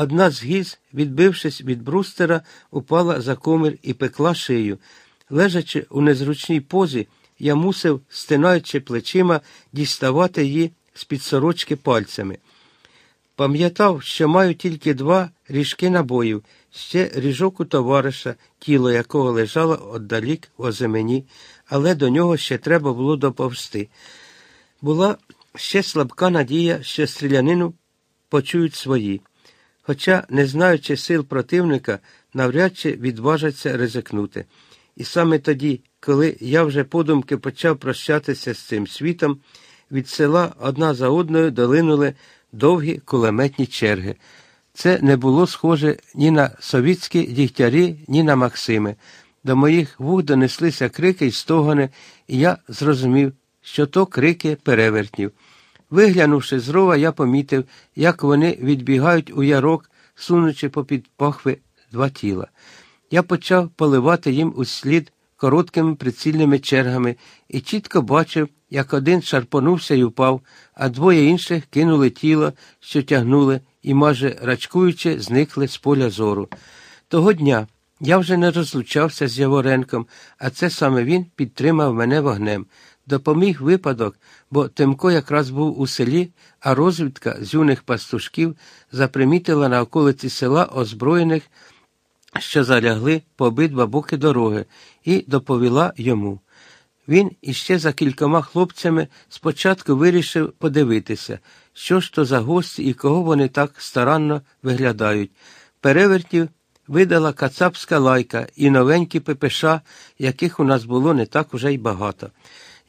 Одна з гіз, відбившись від брустера, упала за комір і пекла шию. Лежачи у незручній позі, я мусив, стинаючи плечима, діставати її з-під сорочки пальцями. Пам'ятав, що маю тільки два ріжки набоїв, ще ріжок у товариша, тіло якого лежало отдалік в оземені, але до нього ще треба було доповсти. Була ще слабка надія, що стрілянину почують свої. Хоча, не знаючи сил противника, навряд чи відважаться ризикнути. І саме тоді, коли я вже подумки почав прощатися з цим світом, від села одна за одною долинули довгі кулеметні черги. Це не було схоже ні на совітські дігтярі, ні на Максими. До моїх вух донеслися крики й стогони, і я зрозумів, що то крики перевертнів. Виглянувши з рова, я помітив, як вони відбігають у ярок, сунучи попід пахви два тіла. Я почав поливати їм услід короткими прицільними чергами і чітко бачив, як один шарпонувся і впав, а двоє інших кинули тіло, що тягнули, і, майже рачкуючи, зникли з поля зору. Того дня я вже не розлучався з Яворенком, а це саме він підтримав мене вогнем. Допоміг випадок, бо Тимко якраз був у селі, а розвідка з юних пастушків запримітила на околиці села озброєних, що залягли по обидва боки дороги, і доповіла йому. Він іще за кількома хлопцями спочатку вирішив подивитися, що ж то за гості і кого вони так старанно виглядають. Перевертів видала кацапська лайка і новенькі ППШ, яких у нас було не так уже й багато.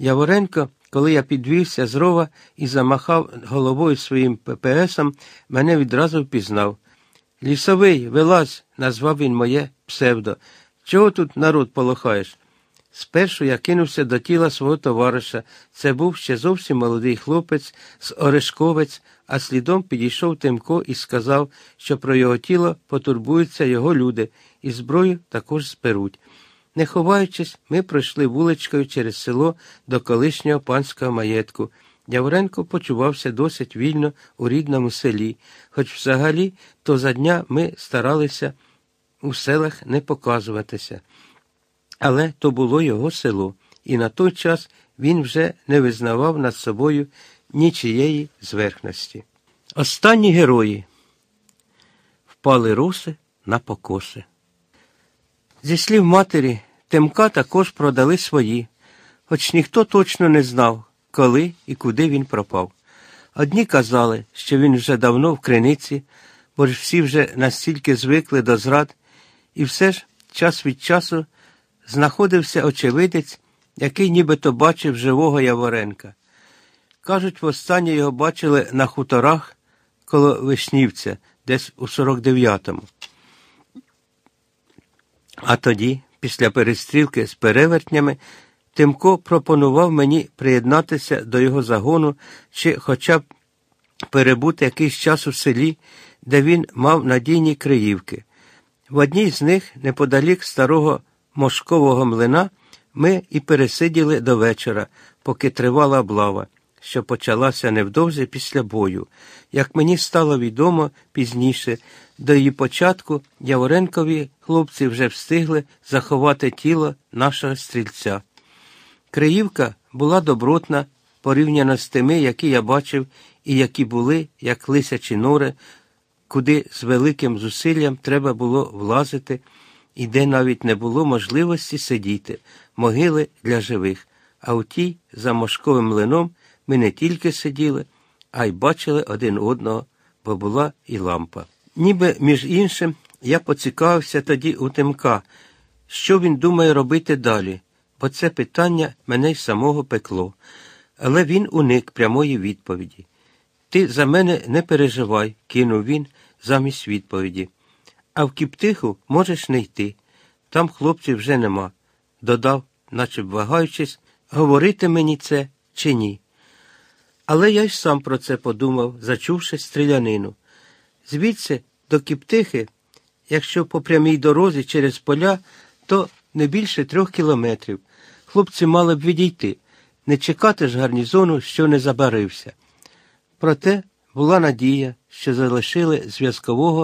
Яворенко, коли я підвівся з рова і замахав головою своїм ППСом, мене відразу впізнав. Лісовий, вилазь, назвав він моє псевдо. Чого тут народ полохаєш? Спершу я кинувся до тіла свого товариша. Це був ще зовсім молодий хлопець з Орешковець, а слідом підійшов Тимко і сказав, що про його тіло потурбуються його люди, і зброю також зберуть. Не ховаючись, ми пройшли вуличкою через село до колишнього панського маєтку. Явренко почувався досить вільно у рідному селі, хоч взагалі то за дня ми старалися у селах не показуватися. Але то було його село, і на той час він вже не визнавав над собою нічієї зверхності. Останні герої впали руси на покоси. Зі слів матері, Тимка також продали свої, хоч ніхто точно не знав, коли і куди він пропав. Одні казали, що він вже давно в криниці, бо ж всі вже настільки звикли до зрад, і все ж час від часу знаходився очевидець, який нібито бачив живого Яворенка. Кажуть, востаннє його бачили на хуторах коло Вишнівця, десь у 49-му. А тоді, після перестрілки з перевертнями, Тимко пропонував мені приєднатися до його загону чи хоча б перебути якийсь час у селі, де він мав надійні криївки. В одній з них, неподалік старого мошкового млина, ми і пересиділи до вечора, поки тривала облава, що почалася невдовзі після бою. Як мені стало відомо пізніше, до її початку Яворенкові хлопці вже встигли заховати тіло нашого стрільця. Криївка була добротна, порівняно з тими, які я бачив, і які були, як лисячі нори, куди з великим зусиллям треба було влазити, і де навіть не було можливості сидіти, могили для живих. А у тій, за мошковим млином, ми не тільки сиділи, а й бачили один одного, бо була і лампа. Ніби, між іншим, я поцікавився тоді у Тимка, що він думає робити далі, бо це питання мене й самого пекло. Але він уник прямої відповіді. Ти за мене не переживай, кинув він замість відповіді. А в Кіптиху можеш не йти. Там хлопців вже нема. Додав, наче вагаючись, говорити мені це чи ні. Але я й сам про це подумав, зачувши стрілянину. Звідси до Кіптихи, якщо по прямій дорозі через поля, то не більше трьох кілометрів. Хлопці мали б відійти, не чекати ж гарнізону, що не забарився. Проте була надія, що залишили зв'язкового